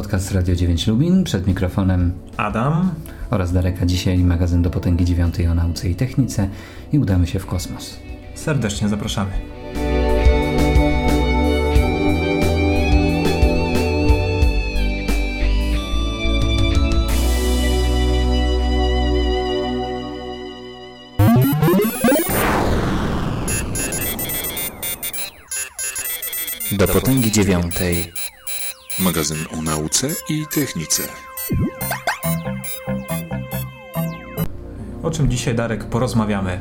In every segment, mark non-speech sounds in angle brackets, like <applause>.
podcast Radio 9 Lubin. Przed mikrofonem Adam oraz Dareka. Dzisiaj magazyn do potęgi dziewiątej o nauce i technice i udamy się w kosmos. Serdecznie zapraszamy. Do potęgi dziewiątej. Magazyn o nauce i technice. O czym dzisiaj, Darek, porozmawiamy?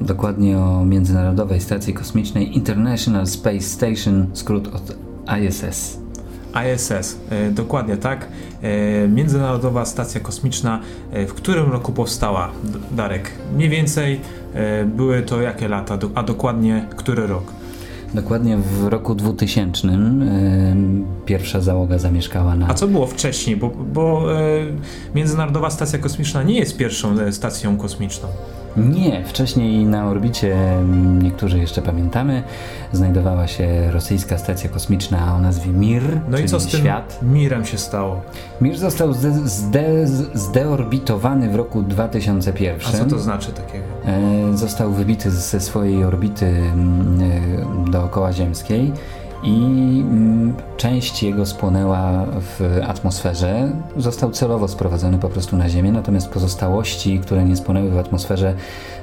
Dokładnie o Międzynarodowej Stacji Kosmicznej International Space Station, skrót od ISS. ISS, e, dokładnie tak. E, Międzynarodowa Stacja Kosmiczna. E, w którym roku powstała, Darek? Mniej więcej były to jakie lata, a dokładnie który rok? Dokładnie w roku 2000 em, pierwsza załoga zamieszkała na... A co było wcześniej? Bo, bo e, Międzynarodowa Stacja Kosmiczna nie jest pierwszą e, stacją kosmiczną. Nie, wcześniej na orbicie, m, niektórzy jeszcze pamiętamy, znajdowała się rosyjska stacja kosmiczna o nazwie Mir, No i co z tym Świat. mirem się stało? Mir został zde, zde, zdeorbitowany w roku 2001. A co to znaczy takiego? E, Został wybity ze swojej orbity mm, e, dookoła Ziemskiej i mm, część jego spłonęła w atmosferze. Został celowo sprowadzony po prostu na Ziemię, natomiast pozostałości, które nie spłonęły w atmosferze,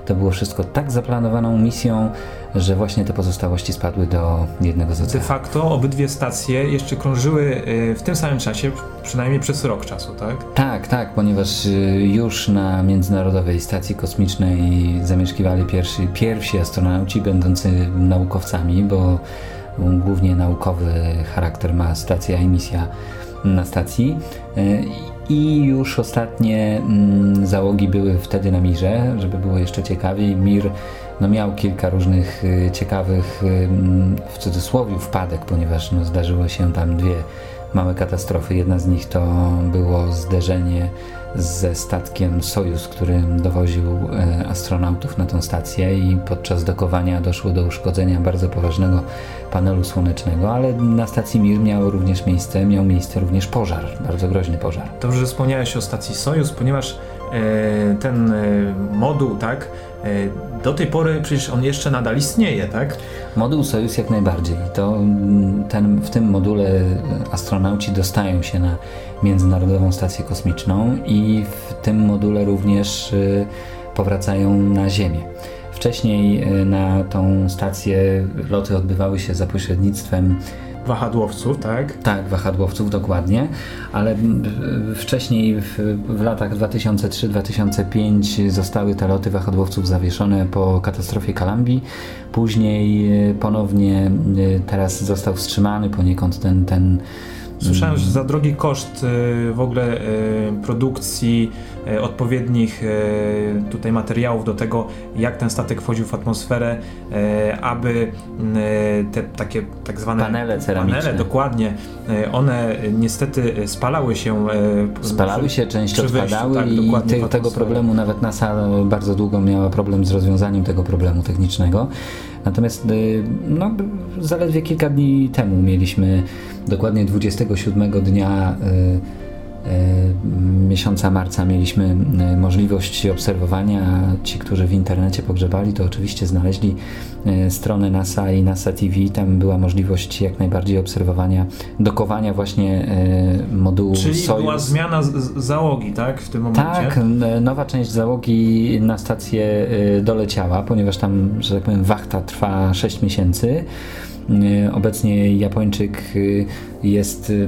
to było wszystko tak zaplanowaną misją, że właśnie te pozostałości spadły do jednego z De oceanów. facto obydwie stacje jeszcze krążyły e, w tym samym czasie, przynajmniej przez rok czasu, tak? Tak, tak, ponieważ y, już na Międzynarodowej Stacji Kosmicznej zamieszkiwali pierwsi, pierwsi astronauci będący naukowcami, bo głównie naukowy charakter ma stacja i misja na stacji. Y, I już ostatnie mm, załogi były wtedy na Mirze, żeby było jeszcze ciekawiej. Mir no, miał kilka różnych y, ciekawych, y, mm, w cudzysłowie, wpadek, ponieważ no, zdarzyło się tam dwie małe katastrofy. Jedna z nich to było zderzenie ze statkiem Sojus, który dowoził e, astronautów na tą stację i podczas dokowania doszło do uszkodzenia bardzo poważnego panelu słonecznego, ale na stacji Mir miał również miejsce, miał miejsce również pożar, bardzo groźny pożar. Dobrze, że wspomniałeś o stacji Sojus, ponieważ ten e, moduł, tak, e, do tej pory przecież on jeszcze nadal istnieje, tak? Moduł Sojus jak najbardziej. To mm, ten, w tym module e, astronauci dostają się na Międzynarodową Stację Kosmiczną i w tym module również powracają na Ziemię. Wcześniej na tą stację loty odbywały się za pośrednictwem Wahadłowców, tak? tak, wahadłowców dokładnie, ale mm, wcześniej w, w latach 2003-2005 zostały te loty wahadłowców zawieszone po katastrofie Kalambii. Później e, ponownie e, teraz został wstrzymany poniekąd ten, ten Słyszałem, że za drogi koszt e, w ogóle e, produkcji e, odpowiednich e, tutaj materiałów do tego, jak ten statek wchodził w atmosferę, e, aby e, te takie tak zwane Panele ceramiczne. panele, dokładnie, e, one niestety spalały się. e, spalały się, część odpadały tak, i te, tego problemu nawet NASA bardzo długo miała problem z rozwiązaniem tego problemu technicznego. Natomiast y, no, zaledwie kilka dni temu mieliśmy dokładnie 27 dnia y, y, miesiąca marca mieliśmy y, możliwość obserwowania. Ci, którzy w internecie pogrzebali, to oczywiście znaleźli stronę NASA i NASA TV. Tam była możliwość jak najbardziej obserwowania, dokowania właśnie modułu Czyli Sojus. była zmiana załogi, tak? W tym momencie. Tak, nowa część załogi na stację doleciała, ponieważ tam, że tak powiem, wachta trwa 6 miesięcy. Y, Obecnie Japończyk y, jest y,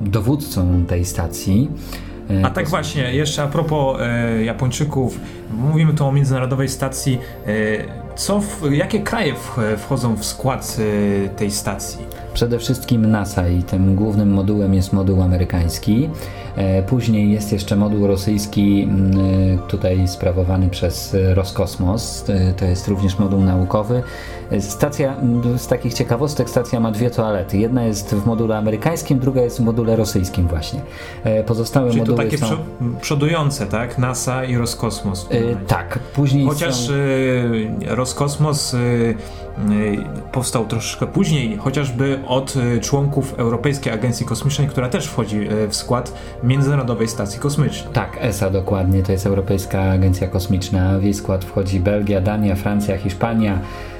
dowódcą tej stacji. A tak właśnie, jeszcze a propos e, Japończyków, mówimy tu o międzynarodowej stacji. E, co, jakie kraje wchodzą w skład e, tej stacji? Przede wszystkim NASA i tym głównym modułem jest moduł amerykański. E, Później jest jeszcze moduł rosyjski, m, e, tutaj sprawowany przez Roskosmos. E, To jest również moduł naukowy. Stacja, z takich ciekawostek, stacja ma dwie toalety. Jedna jest w module amerykańskim, druga jest w module rosyjskim właśnie. Pozostałe Czyli moduły to takie są... przodujące, tak? NASA i Roskosmos. tak, później Chociaż są... Roskosmos powstał troszeczkę później, chociażby od członków Europejskiej Agencji Kosmicznej, która też wchodzi w skład Międzynarodowej Stacji Kosmicznej. Tak, ESA dokładnie, to jest Europejska Agencja Kosmiczna. W jej skład wchodzi Belgia, Dania, Francja, Hiszpania, e,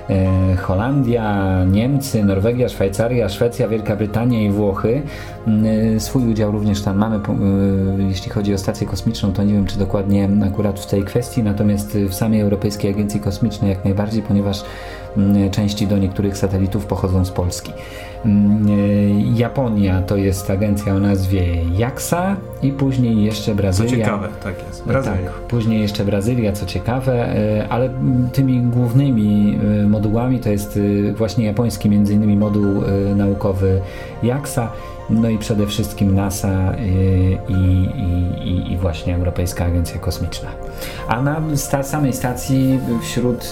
Holandia, Niemcy, Norwegia, Szwajcaria, Szwecja, Wielka Brytania i Włochy. E, swój udział również tam mamy, e, jeśli chodzi o stację kosmiczną, to nie wiem czy dokładnie akurat w tej kwestii, natomiast w samej Europejskiej Agencji Kosmicznej jak najbardziej, ponieważ części do niektórych satelitów pochodzą z Polski. Japonia to jest agencja o nazwie JAXA i później jeszcze Brazylia. Co ciekawe, tak jest. Brazylia. Tak, później jeszcze Brazylia, co ciekawe, ale tymi głównymi modułami to jest właśnie japoński, między innymi moduł naukowy JAXA, no i przede wszystkim NASA i, i, i właśnie Europejska Agencja Kosmiczna. A na samej stacji wśród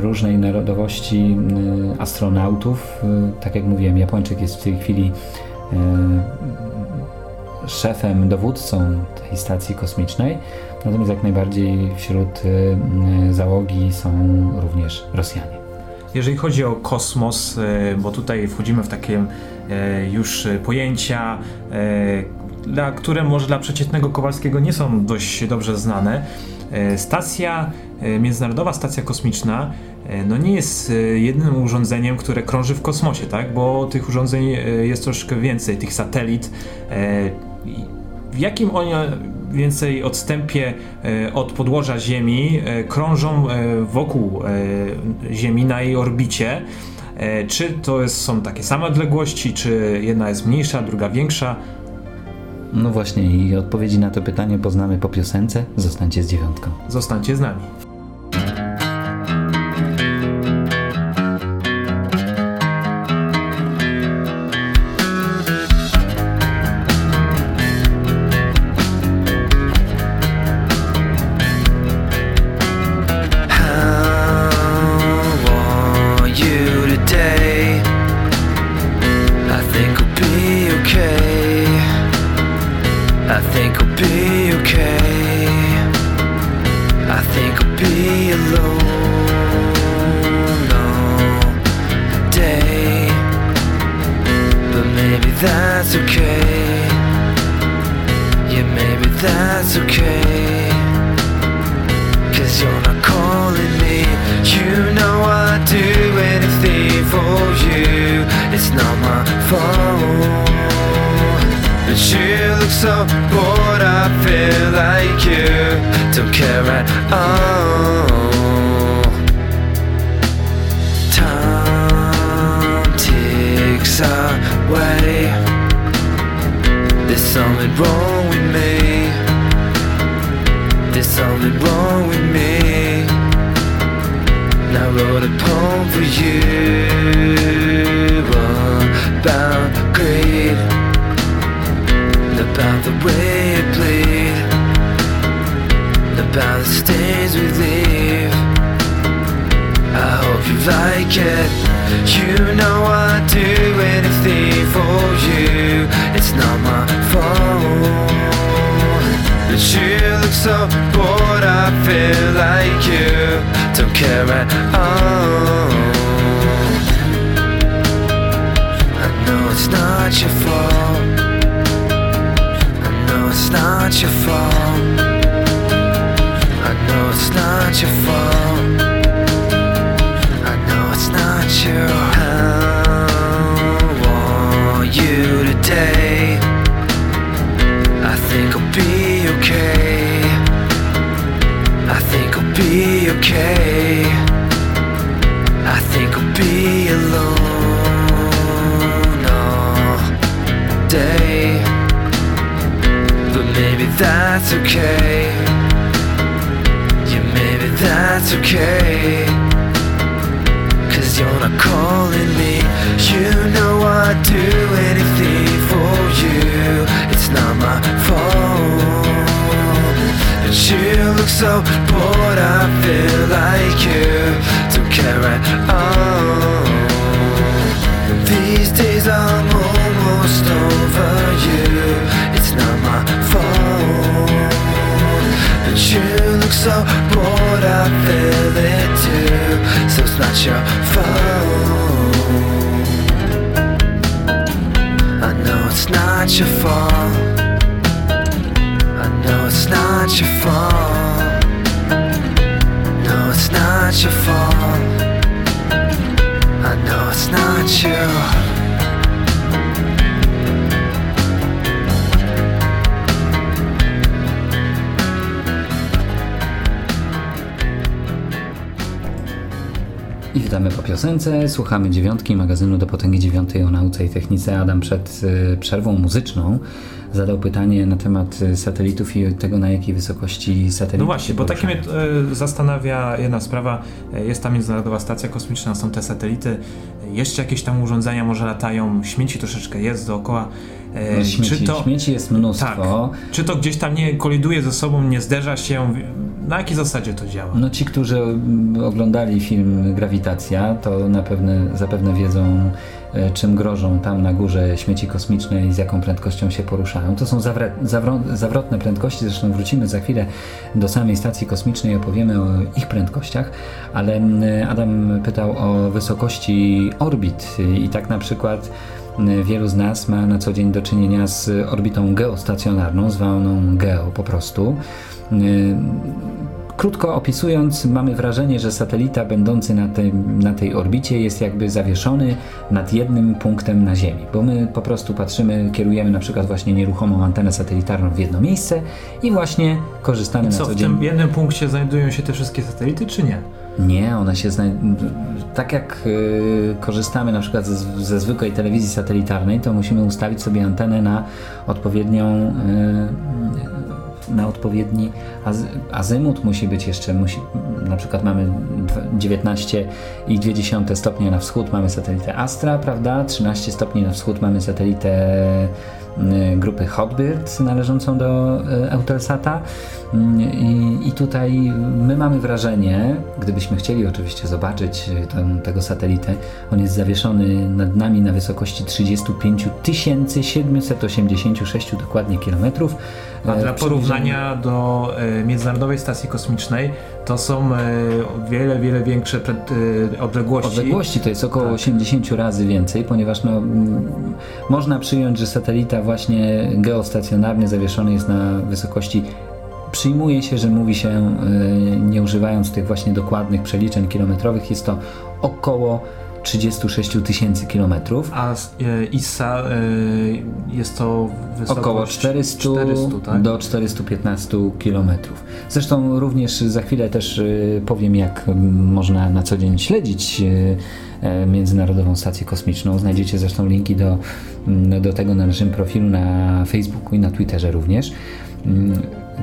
różnej narodowości astronautów. Y, tak jak mówiłem, Japończyk jest w tej chwili y, szefem, dowódcą tej stacji kosmicznej, natomiast jak najbardziej wśród y, załogi są również Rosjanie. Jeżeli chodzi o kosmos, bo tutaj wchodzimy w takie już pojęcia, które może dla przeciętnego Kowalskiego nie są dość dobrze znane, stacja Międzynarodowa Stacja Kosmiczna no nie jest jedynym urządzeniem, które krąży w kosmosie, tak? Bo tych urządzeń jest troszkę więcej, tych satelit. W jakim oni więcej odstępie od podłoża Ziemi krążą wokół Ziemi na jej orbicie? Czy to jest, są takie same odległości, czy jedna jest mniejsza, druga większa? No właśnie i odpowiedzi na to pytanie poznamy po piosence. Zostańcie z dziewiątką. Zostańcie z nami. so bored I feel like you don't care at all. Time ticks away. There's something wrong with me. There's something wrong with me. I wrote a poem for you. the way you bleed About the stains we leave I hope you like it. You know I'd do anything for you. It's not my fault. But you look so bored I feel like you. Don't care at all. I know it's not your fault it's not your fault. I know it's not your fault. I know it's not you. How are you today? I think I'll be okay. I think I'll be okay. that's okay. Yeah, maybe that's okay. Cause you're not calling me. You know I'd do anything for you. It's not my fault. But you look so bored, I feel like you don't care at all. These days I'm almost over you. It's not my fault. Look so bored, I feel it too So it's not your fault I know it's not your fault I know it's not your fault No, it's not your fault piosence. Słuchamy dziewiątki magazynu do potęgi dziewiątej o nauce i technice. Adam przed y, przerwą muzyczną zadał pytanie na temat y, satelitów i tego, na jakiej wysokości satelity. No właśnie, bo takie mnie y, zastanawia jedna sprawa. Jest ta Międzynarodowa Stacja Kosmiczna, są te satelity, jeszcze jakieś tam urządzenia może latają, śmieci troszeczkę jest dookoła. No, śmieci, czy to, śmieci jest mnóstwo. Tak, czy to gdzieś tam nie koliduje ze sobą, nie zderza się? Na jakiej zasadzie to działa? No ci, którzy oglądali film Grawitacja, to na pewne, zapewne wiedzą, e, czym grożą tam na górze śmieci kosmiczne i z jaką prędkością się poruszają. To są zawrotne prędkości, zresztą wrócimy za chwilę do samej stacji kosmicznej i opowiemy o ich prędkościach, ale Adam pytał o wysokości orbit i tak na przykład wielu z nas ma na co dzień do czynienia z orbitą geostacjonarną, zwaną GEO po prostu. Y, krótko opisując, mamy wrażenie, że satelita będący na, tej, na tej orbicie jest jakby zawieszony nad jednym punktem na Ziemi, bo my po prostu patrzymy, kierujemy na przykład właśnie nieruchomą antenę satelitarną w jedno miejsce i właśnie korzystamy I co, na co dzień. w tym jednym punkcie znajdują się te wszystkie satelity, czy nie? Nie, one się znajdują. Tak jak yy, korzystamy na przykład ze, ze, zwykłej telewizji satelitarnej, to musimy ustawić sobie antenę na odpowiednią. Yy, na odpowiedni azymut musi być jeszcze, musi, na przykład mamy 19,2 stopnia na wschód mamy satelitę Astra, prawda? 13 stopni na wschód mamy satelitę grupy Hotbird należącą do y, Eutelsata y, I, i tutaj my mamy wrażenie, gdybyśmy chcieli oczywiście zobaczyć ten, tego satelitę, on jest zawieszony nad nami na wysokości 35 786 dokładnie kilometrów. A dla porównania do Międzynarodowej Stacji Kosmicznej to są wiele, wiele większe odległości. Odległości to jest około tak. 80 razy więcej, ponieważ no, można przyjąć, że satelita właśnie geostacjonarny zawieszony jest na wysokości przyjmuje się, że mówi się, e, nie używając tych właśnie dokładnych przeliczeń kilometrowych, jest to około 36 tysięcy kilometrów. A e, ISA e, jest to wysokość około 400, 400 tak? do 415 kilometrów. Zresztą również za chwilę też powiem, jak można na co dzień śledzić E, Międzynarodową Stację Kosmiczną. Znajdziecie zresztą linki do, mm, do tego na naszym profilu na Facebooku i na Twitterze również.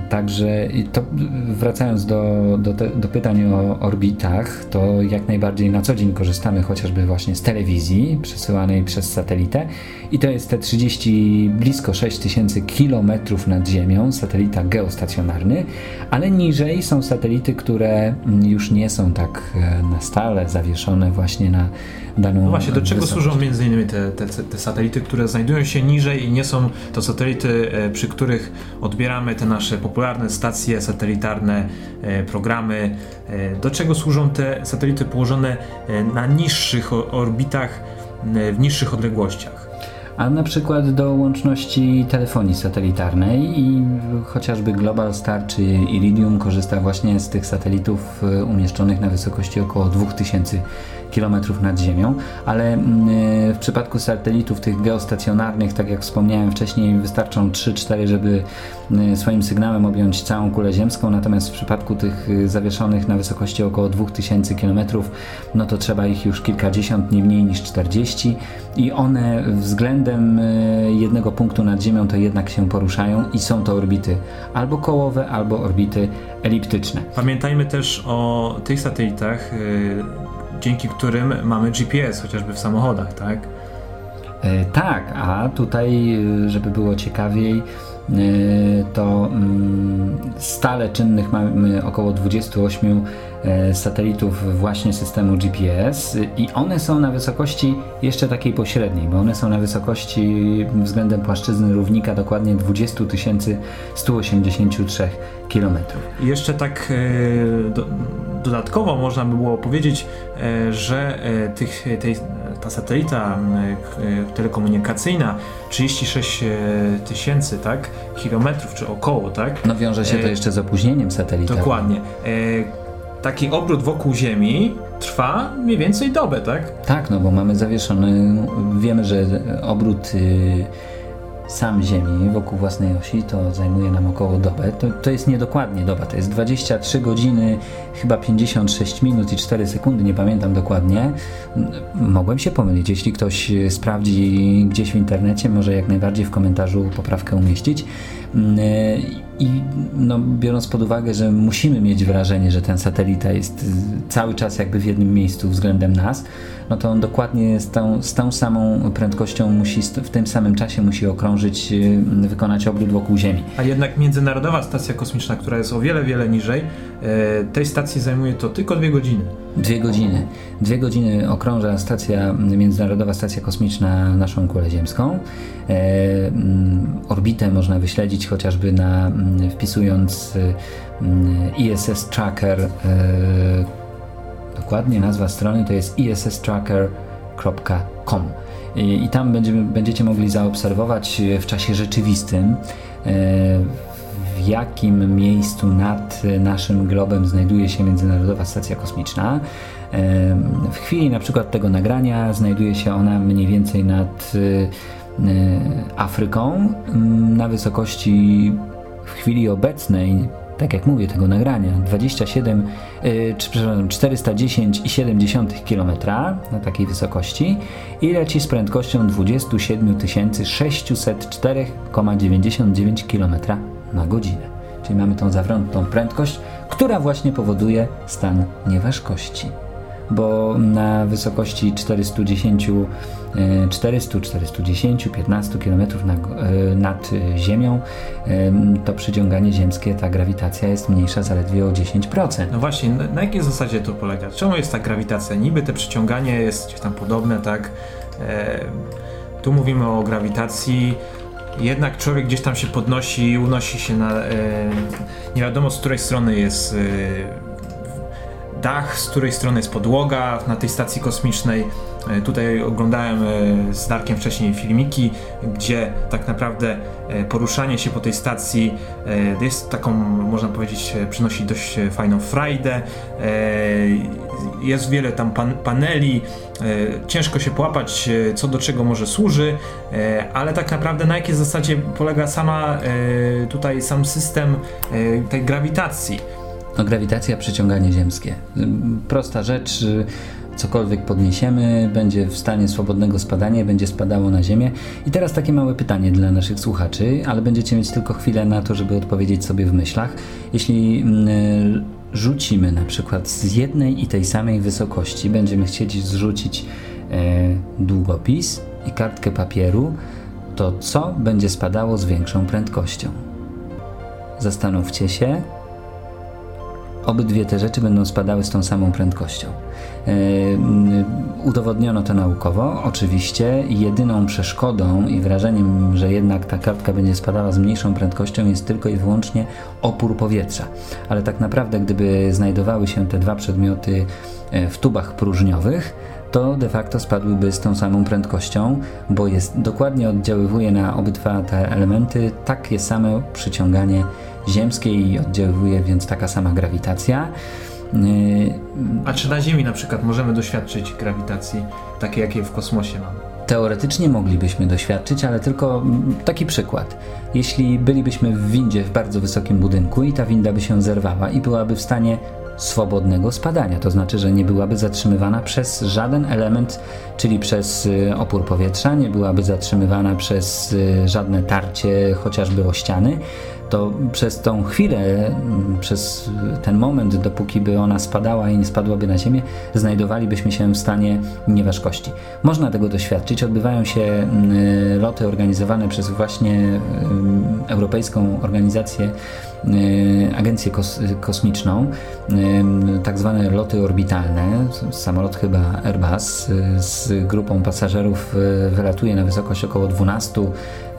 Także to wracając do, do, te, do, pytań o orbitach, to jak najbardziej na co dzień korzystamy chociażby właśnie z telewizji przesyłanej przez satelitę. I to jest te 30, blisko 6000 kilometrów nad Ziemią, satelita geostacjonarny, ale niżej są satelity, które już nie są tak e, na stale zawieszone właśnie na daną No właśnie, do czego wysokość. służą między innymi te, te, te, satelity, które znajdują się niżej i nie są to satelity, e, przy których odbieramy te nasze popularne stacje satelitarne, e, programy. Do czego służą te satelity położone na niższych orbitach, w niższych odległościach? a na przykład do łączności telefonii satelitarnej i chociażby Globalstar czy Iridium korzysta właśnie z tych satelitów e, umieszczonych na wysokości około 2000 km nad Ziemią, ale mm, e, w przypadku satelitów tych geostacjonarnych, tak jak wspomniałem wcześniej, wystarczą 3-4, żeby e, swoim sygnałem objąć całą kulę ziemską, natomiast w przypadku tych zawieszonych na wysokości około 2000 km, no to trzeba ich już kilkadziesiąt, nie mniej niż 40 i one względem e, jednego punktu nad Ziemią to jednak się poruszają i są to orbity albo kołowe, albo orbity eliptyczne. Pamiętajmy też o tych satelitach, e, dzięki którym mamy GPS, chociażby w samochodach, tak? E, tak, a tutaj, żeby było ciekawiej, to mm, stale czynnych mamy około 28 satelitów właśnie systemu GPS i one są na wysokości jeszcze takiej pośredniej, bo one są na wysokości względem płaszczyzny równika dokładnie 20 183 km. Jeszcze tak do, dodatkowo można by było powiedzieć, że tych, tej, ta satelita telekomunikacyjna 36 tysięcy tak, kilometrów, czy około, tak? No wiąże się to jeszcze z opóźnieniem satelity. Dokładnie. Taki obrót wokół Ziemi trwa mniej więcej dobę, tak? Tak, no bo mamy zawieszony, wiemy, że obrót y, sam Ziemi wokół własnej osi to zajmuje nam około dobę. To, to jest niedokładnie doba, to jest 23 godziny, chyba 56 minut i 4 sekundy, nie pamiętam dokładnie. Mogłem się pomylić, jeśli ktoś sprawdzi gdzieś w internecie, może jak najbardziej w komentarzu poprawkę umieścić. I no, biorąc pod uwagę, że musimy mieć wrażenie, że ten satelita jest cały czas jakby w jednym miejscu względem nas, no to on dokładnie z tą, z tą samą prędkością musi, w tym samym czasie musi okrążyć, y, wykonać obrót wokół Ziemi. A jednak Międzynarodowa Stacja Kosmiczna, która jest o wiele, wiele niżej, e, tej stacji zajmuje to tylko dwie godziny. Dwie godziny. Dwie godziny okrąża stacja, Międzynarodowa Stacja Kosmiczna naszą kulę ziemską. E, orbitę można wyśledzić chociażby na, wpisując ISS Tracker e, Dokładnie nazwa strony to jest isstracker.com i, tam będziemy, będziecie mogli zaobserwować w czasie rzeczywistym w jakim miejscu nad naszym globem znajduje się Międzynarodowa Stacja Kosmiczna. W chwili na przykład tego nagrania znajduje się ona mniej więcej nad Afryką na wysokości w chwili obecnej tak jak mówię, tego nagrania 27, yy, czy, przepraszam, 410,7 km na takiej wysokości i leci z prędkością 27 604,99 km na godzinę. Czyli mamy tą zawrotną prędkość, która właśnie powoduje stan nieważkości bo na wysokości 410, 400, 410, 15 km nad Ziemią to przyciąganie ziemskie, ta grawitacja jest mniejsza zaledwie o 10%. No właśnie, na, jakiej zasadzie to polega? Czemu jest ta grawitacja? Niby te przyciąganie jest gdzieś tam podobne, tak? E, tu mówimy o grawitacji, jednak człowiek gdzieś tam się podnosi, unosi się na. E, nie wiadomo z której strony jest e, dach, z której strony jest podłoga na tej stacji kosmicznej. E, tutaj oglądałem e, z Darkiem wcześniej filmiki, gdzie tak naprawdę e, poruszanie się po tej stacji jest taką, można powiedzieć, przynosi dość fajną frajdę. Jest wiele tam pan paneli, ciężko się połapać, co do czego może służy, ale tak naprawdę na jakiej zasadzie polega sama tutaj sam system tej grawitacji. No, grawitacja, przyciąganie ziemskie. Prosta rzecz, cokolwiek podniesiemy, będzie w stanie swobodnego spadania, będzie spadało na ziemię. I teraz takie małe pytanie dla naszych słuchaczy, ale będziecie mieć tylko chwilę na to, żeby odpowiedzieć sobie w myślach. Jeśli mm, rzucimy na przykład z jednej i tej samej wysokości, będziemy chcieć zrzucić e, długopis i kartkę papieru, to co będzie spadało z większą prędkością? Zastanówcie się, Obydwie te rzeczy będą spadały z tą samą prędkością. E, udowodniono to naukowo. Oczywiście jedyną przeszkodą i wrażeniem, że jednak ta kartka będzie spadała z mniejszą prędkością jest tylko i wyłącznie opór powietrza. Ale tak naprawdę, gdyby znajdowały się te dwa przedmioty e, w tubach próżniowych, to de facto spadłyby z tą samą prędkością, bo jest dokładnie oddziaływuje na obydwa te elementy takie same przyciąganie ziemskiej oddziaływuje więc taka sama grawitacja. A czy na Ziemi na przykład możemy doświadczyć grawitacji takiej, jakiej w kosmosie mamy? Teoretycznie moglibyśmy doświadczyć, ale tylko taki przykład. Jeśli bylibyśmy w windzie w bardzo wysokim budynku i ta winda by się zerwała i byłaby w stanie swobodnego spadania. To znaczy, że nie byłaby zatrzymywana przez żaden element, czyli przez y, opór powietrza, nie byłaby zatrzymywana przez y, żadne tarcie chociażby o ściany, to przez tą chwilę, mm, przez ten moment, dopóki by ona spadała i nie spadłaby na ziemię, znajdowalibyśmy się w stanie nieważkości. Można tego doświadczyć. Odbywają się mm, loty organizowane przez właśnie mm, Europejską Organizację Agencję Kos Kosmiczną, tak zwane loty orbitalne. Samolot chyba Airbus z grupą pasażerów e, wylatuje na wysokość około 12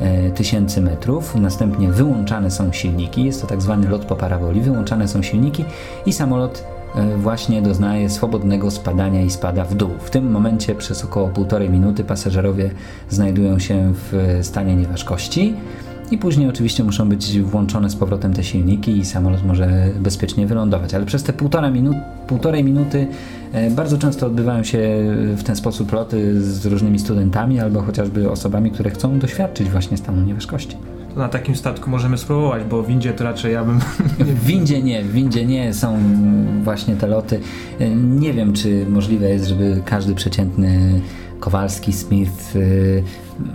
E, tysięcy metrów. Następnie wyłączane są silniki, jest to tak zwany lot po paraboli. Wyłączane są silniki i samolot e, właśnie doznaje swobodnego spadania i spada w dół. W tym momencie przez około półtorej minuty pasażerowie znajdują się w stanie nieważkości. I później oczywiście muszą być włączone z powrotem te silniki i samolot może bezpiecznie wylądować. Ale przez te półtora minu półtorej minuty e, bardzo często odbywają się w ten sposób loty z różnymi studentami albo chociażby osobami, które chcą doświadczyć właśnie stanu niewyżkości. To na takim statku możemy spróbować, bo w windzie to raczej ja bym... W windzie nie, w windzie nie są właśnie te loty. E, nie wiem, czy możliwe jest, żeby każdy przeciętny Kowalski, Smith y,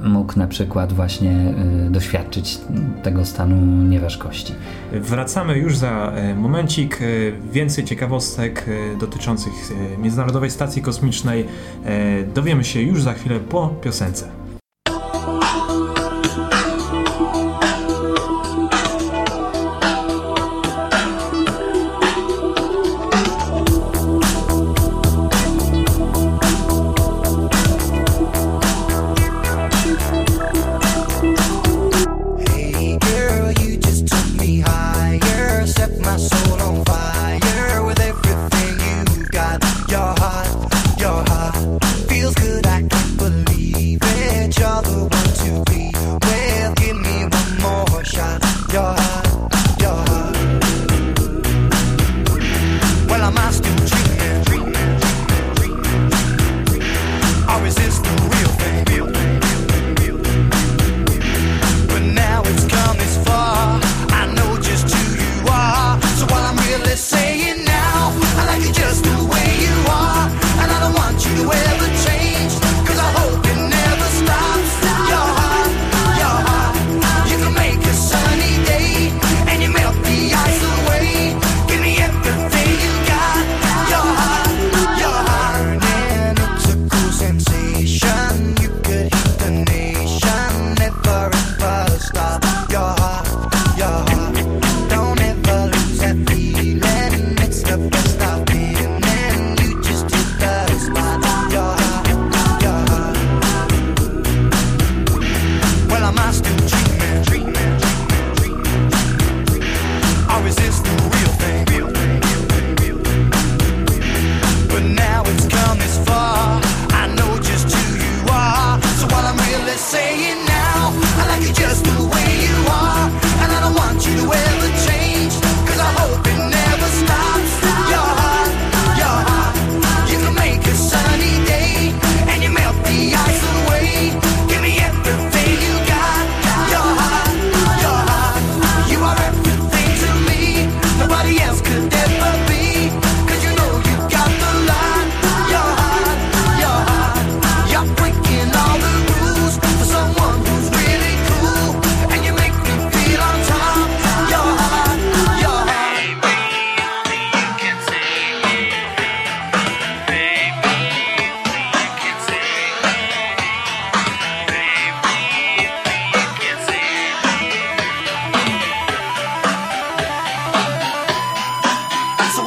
mógł na przykład właśnie y, doświadczyć tego stanu nieważkości. Wracamy już za e, momencik. E, więcej ciekawostek e, dotyczących Międzynarodowej Stacji Kosmicznej dowiemy się już za chwilę po piosence.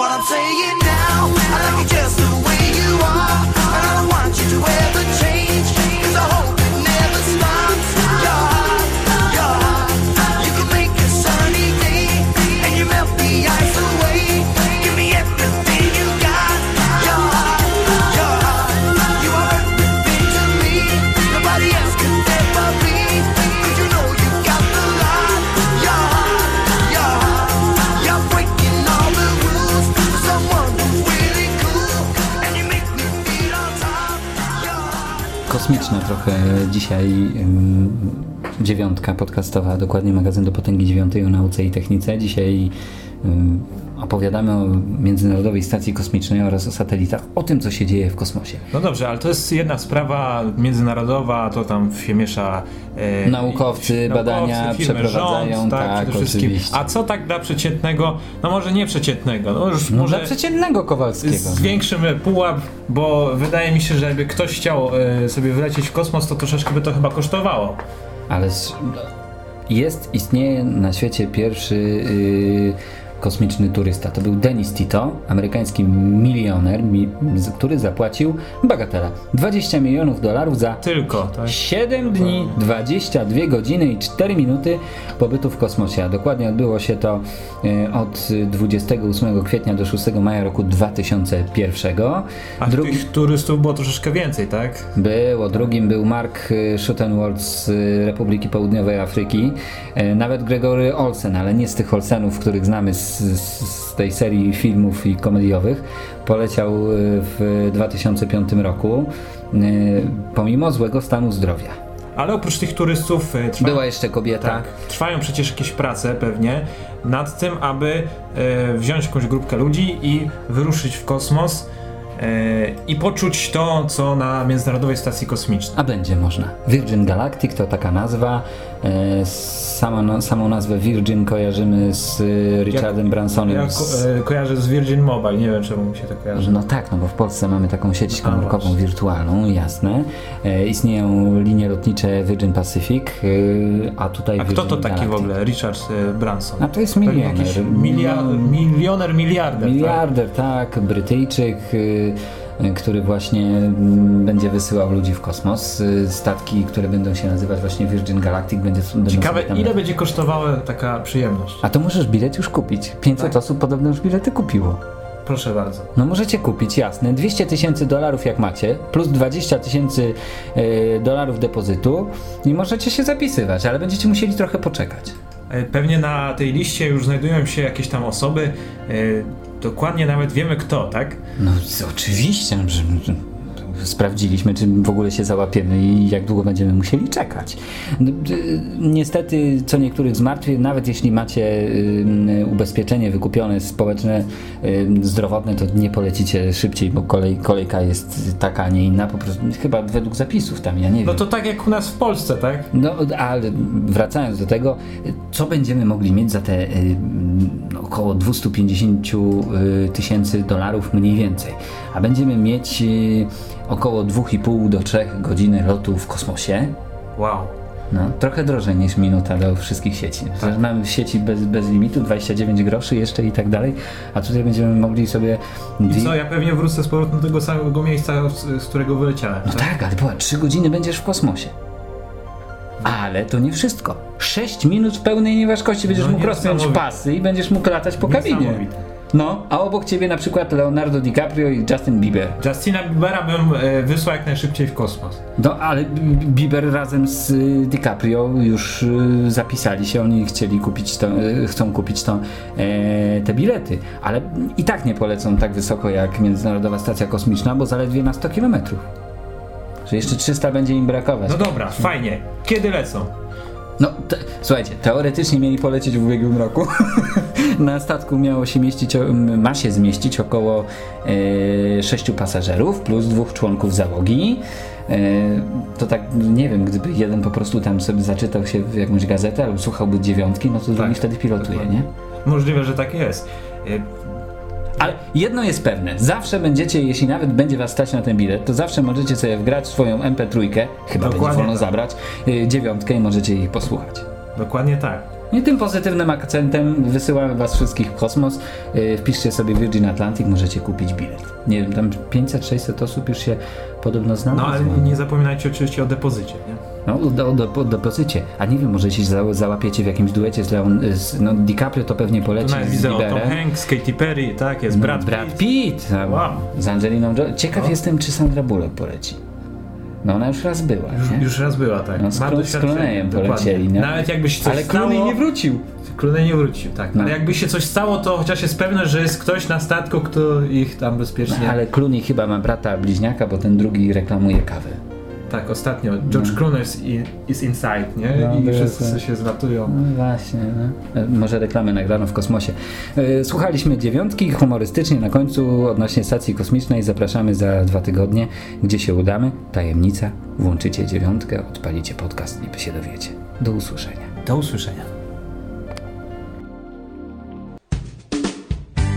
what I'm saying now. I like you just the way you are. Kosmiczne trochę dzisiaj dziewiątka podcastowa, dokładnie magazyn do potęgi dziewiątej o nauce i technice. Dzisiaj opowiadamy o Międzynarodowej Stacji Kosmicznej oraz o satelitach, o tym, co się dzieje w kosmosie. No dobrze, ale to jest jedna sprawa międzynarodowa, to tam się miesza e, Naukowcy badania firmy, przeprowadzają, rząd, tak, tak, przede wszystkim. oczywiście. A co tak dla przeciętnego, no może nie przeciętnego, no już No może dla przeciętnego Kowalskiego. no. zwiększymy pułap, bo wydaje mi się, że jakby ktoś chciał e, sobie wylecieć w kosmos, to troszeczkę by to chyba kosztowało. Ale jest, istnieje na świecie pierwszy yy, kosmiczny turysta. To był Denis Tito, amerykański milioner, mi, który zapłacił bagatela 20 milionów dolarów za Tylko, tak? 7 dni, 22 godziny i 4 minuty pobytu w kosmosie. A dokładnie odbyło się to e, od 28 kwietnia do 6 maja roku 2001. A Drugi tych turystów było troszeczkę więcej, tak? było, drugim był Mark y, Schuttenwald z y, Republiki Południowej Afryki, e, nawet Gregory Olsen, ale nie z tych Olsenów, których znamy z, z, z tej serii filmów i komediowych. Poleciał y, w 2005 roku, y, pomimo złego stanu zdrowia. Ale oprócz tych turystów e, trwa... Była jeszcze kobieta. Tak, trwają przecież jakieś prace pewnie nad tym, aby wziąć jakąś grupkę ludzi i wyruszyć w kosmos i poczuć to, co na Międzynarodowej Stacji Kosmicznej. A będzie można. Virgin Galactic to taka nazwa. E, sama, no, samą nazwę Virgin kojarzymy z y, Richardem Bransonem. Ja ko- e, kojarzę z Virgin Mobile, nie wiem czemu mi się to kojarzy. No tak, no bo w Polsce mamy taką sieć A, komórkową wirtualną, jasne. E, istnieją linie lotnicze Virgin Pacific, e, a tutaj A Virgin kto to taki w Galactic. ogóle? Richard e, Branson. A to jest milioner. milioner, miliarder. Tak? Miliarder, tak, Brytyjczyk, y, który właśnie mm, będzie wysyłał ludzi w kosmos. Y, Statki, które będą się nazywać właśnie Virgin Galactic, będzie Ciekawe, ile będzie kosztowała taka przyjemność? A to możesz bilet już kupić. 500 Tak? osób podobno już bilety kupiło. Proszę bardzo. No możecie kupić, jasne. 200 tysięcy dolarów jak macie, plus 20 tysięcy e, dolarów depozytu i możecie się zapisywać, ale będziecie musieli trochę poczekać. E, Pewnie na tej liście już znajdują się jakieś tam osoby, e, dokładnie nawet wiemy kto, tak? No oczywiście, że sprawdziliśmy, czy w ogóle się załapiemy i jak długo będziemy musieli czekać. No, niestety, co niektórych zmartwi, nawet jeśli macie ubezpieczenie wykupione społeczne, zdrowotne, to nie polecicie szybciej, bo kolej, kolejka jest taka, a nie inna, po prostu chyba według zapisów tam, ja nie wiem. No to tak jak u nas w Polsce, tak? No, ale wracając do tego, co będziemy mogli mieć za te no, około 250 y, tysięcy dolarów mniej więcej? A będziemy mieć y, około 2,5 do 3 godziny lotu w kosmosie. Wow. No, trochę drożej niż minuta do wszystkich sieci. Tak. Mamy sieci bez, bez limitu, 29 groszy jeszcze i tak dalej, a tutaj będziemy mogli sobie... I co, ja pewnie wrócę z powrotem do tego samego miejsca, z, którego wyleciałem. No tak, ale była 3 godziny będziesz w kosmosie. Ale to nie wszystko. 6 minut w pełnej nieważkości będziesz No mógł rozpiąć pasy i będziesz mógł latać po kabinie. No, a obok ciebie na przykład Leonardo DiCaprio i Justin Bieber. Justina Biebera bym e, wysłał jak najszybciej w kosmos. No, ale Bieber razem z y, DiCaprio już y, zapisali się, oni chcieli kupić to, y, chcą kupić to, e, te bilety, ale i tak nie polecą tak wysoko jak Międzynarodowa Stacja Kosmiczna, bo zaledwie na 100 km. Że jeszcze 300 będzie im brakować. No dobra, fajnie. Kiedy lecą? No, te, słuchajcie, teoretycznie mieli polecieć w ubiegłym roku. <laughs> Na statku miało się mieścić, ma się zmieścić około e, sześciu pasażerów plus dwóch członków załogi. E, to tak, nie wiem, gdyby jeden po prostu tam sobie zaczytał się w jakąś gazetę albo słuchałby dziewiątki, no to drugi wtedy pilotuje, dokładnie. nie? Możliwe, że tak jest. Ale jedno jest pewne, zawsze będziecie, jeśli nawet będzie was stać na ten bilet, to zawsze możecie sobie wgrać swoją MP3, chyba będzie Dokładnie wolno tak. zabrać, e, dziewiątkę i możecie jej posłuchać. Dokładnie tak. I tym pozytywnym akcentem wysyłamy Was wszystkich w kosmos. Yy, Wpiszcie sobie Virgin Atlantic, możecie kupić bilet. Nie wiem, tam 500-600 osób już się podobno znalazło. No ale nie zapominajcie oczywiście o depozycie, nie? No, do, do, do depozycie. A nie wiem, może się za, załapiecie w jakimś duecie z Leon... Z, no, DiCaprio to pewnie poleci nawet z o Tom. Hanks, Katy Perry, tak jest, Brad, Brad Pitt. Pitt. Wow. Z Angeliną Jolie. Ciekaw No. jestem, czy Sandra Bullock poleci. No ona już raz była, nie? Już raz była, tak. No, z Clo- z Clooneyem dokładnie. polecieli, nie? Nawet jakby się coś Ale stało... Clooney nie wrócił. Clooney nie wrócił, tak. No. Ale jakby się coś stało, to chociaż jest pewne, że jest ktoś na statku, kto ich tam bezpiecznie... Ale Clooney chyba ma brata bliźniaka, bo ten drugi reklamuje kawę. Tak, ostatnio. George No. Clooney is, is inside, nie? No, I wszyscy to- się zlatują. No właśnie, no. E, może reklamę nagrano w kosmosie. E, Słuchaliśmy dziewiątki, humorystycznie na końcu odnośnie stacji kosmicznej. Zapraszamy za dwa tygodnie, gdzie się udamy. Tajemnica, włączycie dziewiątkę, odpalicie podcast i się dowiecie. Do usłyszenia. Do usłyszenia.